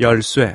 열쇠.